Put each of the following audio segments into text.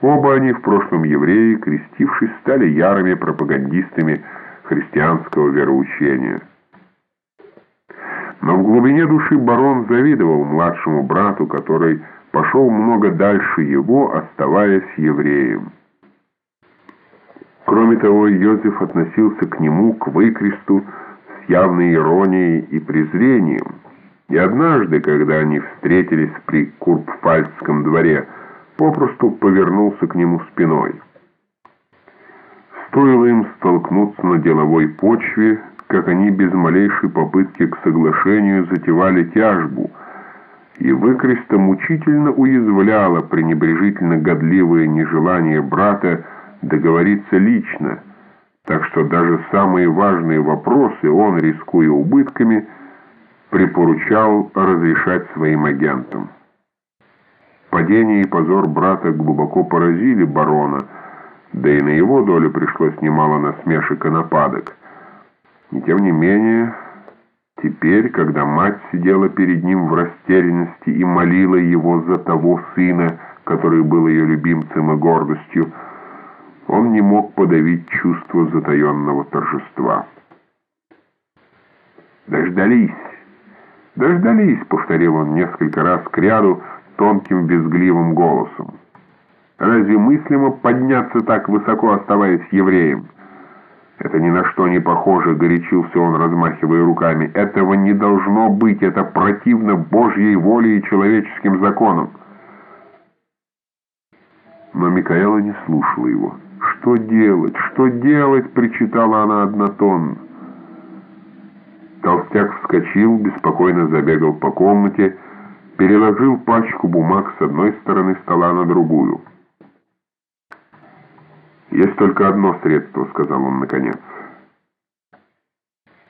Оба они, в прошлом евреи, крестившись, стали ярыми пропагандистами христианского вероучения. Но в глубине души барон завидовал младшему брату, который пошел много дальше его, оставаясь евреем. Кроме того, Йозеф относился к нему, к выкресту, с явной иронией и презрением. И однажды, когда они встретились при Курпфальцском дворе, попросту повернулся к нему спиной. Стоило им столкнуться на деловой почве, как они без малейшей попытки к соглашению затевали тяжбу, и выкреста мучительно уязвляло пренебрежительно годливое нежелание брата договориться лично, так что даже самые важные вопросы он, рискуя убытками, припоручал разрешать своим агентам. Падение и позор брата глубоко поразили барона, да и на его долю пришлось немало насмешек и нападок. И тем не менее, теперь, когда мать сидела перед ним в растерянности и молила его за того сына, который был ее любимцем и гордостью, он не мог подавить чувство затаенного торжества. «Дождались! Дождались!» — повторил он несколько раз к ряду, тонким безгливым голосом. «Разве мыслимо подняться так высоко, оставаясь евреем?» «Это ни на что не похоже», — горячился он, размахивая руками. «Этого не должно быть, это противно Божьей воле и человеческим законам». Но Микаэла не слушала его. «Что делать? Что делать?» — причитала она однотонно. Толстяк вскочил, беспокойно забегал по комнате, переложил пачку бумаг с одной стороны стола на другую. «Есть только одно средство», — сказал он наконец.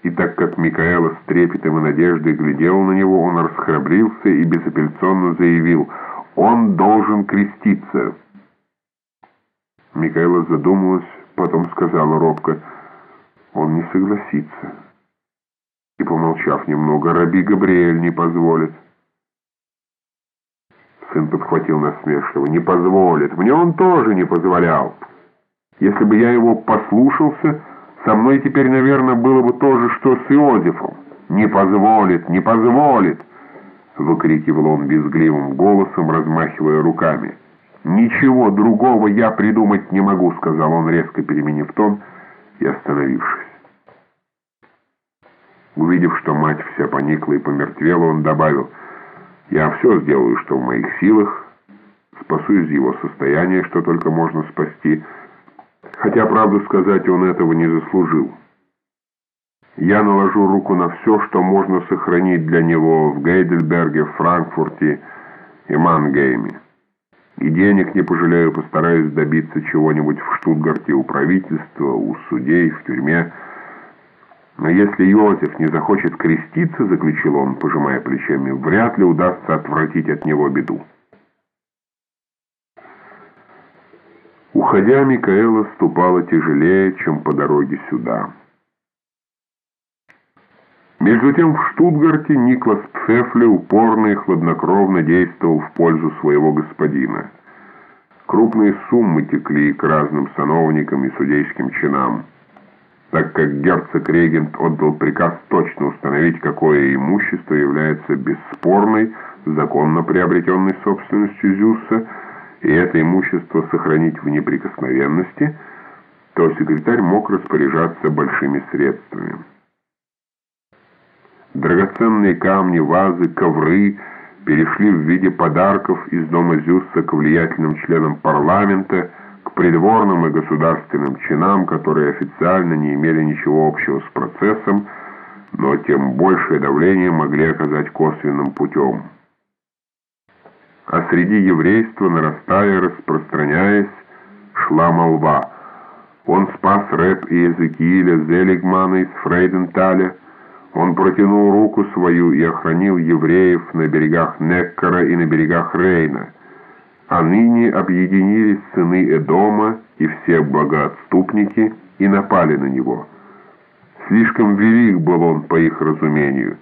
И так как Микаэла с трепетом и надеждой глядел на него, он расхрабрился и безапелляционно заявил, «Он должен креститься». Микаэла задумалась, потом сказала робко, «Он не согласится». И, помолчав немного, Раби Габриэль не позволит. Сын подхватил насмешливо. «Не позволит. Мне он тоже не позволял. Если бы я его послушался, со мной теперь, наверное, было бы то же, что с Иозефом. Не позволит, не позволит!» Выкрикивал он безгливым голосом, размахивая руками. «Ничего другого я придумать не могу», — сказал он, резко переменив тон и остановившись. Увидев, что мать вся поникла и помертвела, он добавил — я все сделаю, что в моих силах, спасу из его состояния, что только можно спасти, хотя, правду сказать, он этого не заслужил. Я наложу руку на все, что можно сохранить для него в Гейдельберге, Франкфурте и Мангейме. И денег не пожалею, постараюсь добиться чего-нибудь в Штутгарте у правительства, у судей, в тюрьме, но если Иосиф не захочет креститься, заключил он, пожимая плечами, вряд ли удастся отвратить от него беду. Уходя, Микаэла ступала тяжелее, чем по дороге сюда. Между тем в Штутгарте Никлас Пфефле упорно и хладнокровно действовал в пользу своего господина. Крупные суммы текли к разным сановникам и судейским чинам так как герцог-регент отдал приказ точно установить, какое имущество является бесспорной, законно приобретенной собственностью Зюсса, и это имущество сохранить в неприкосновенности, то секретарь мог распоряжаться большими средствами. Драгоценные камни, вазы, ковры перешли в виде подарков из дома Зюсса к влиятельным членам парламента, придворным и государственным чинам, которые официально не имели ничего общего с процессом, но тем большее давление могли оказать косвенным путем. А среди еврейства, нарастая, распространяясь, шла молва. Он спас рэп и Езекииля Зелигмана из Фрейденталя, он протянул руку свою и охранил евреев на берегах Неккара и на берегах Рейна – а ныне объединились сыны Эдома и все богоотступники и напали на него. Слишком велик был он по их разумению,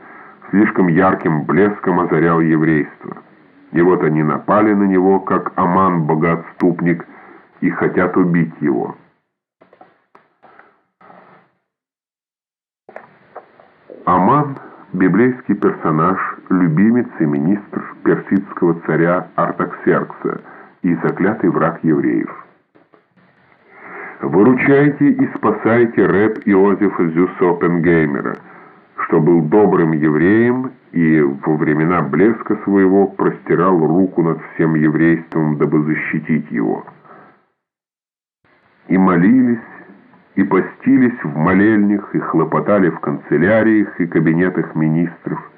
слишком ярким блеском озарял еврейство. И вот они напали на него, как Аман богоотступник, и хотят убить его. Аман – библейский персонаж, любимец и министр персидского царя Артаксеркса и заклятый враг евреев. Выручайте и спасайте рэп Иозефа Зюсопенгеймера, что был добрым евреем и во времена блеска своего простирал руку над всем еврейством, дабы защитить его. И молились, и постились в молельнях, и хлопотали в канцеляриях и кабинетах министров,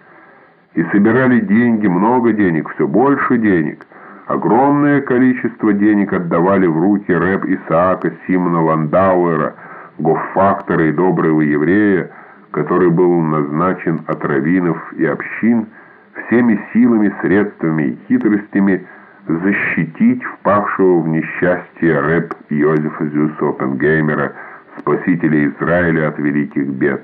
и собирали деньги, много денег, все больше денег. Огромное количество денег отдавали в руки рэп Исаака Симона Ландауэра, гоффактора и доброго еврея, который был назначен от раввинов и общин всеми силами, средствами и хитростями защитить впавшего в несчастье рэп Йозефа Зюса Оппенгеймера, спасителя Израиля от великих бед.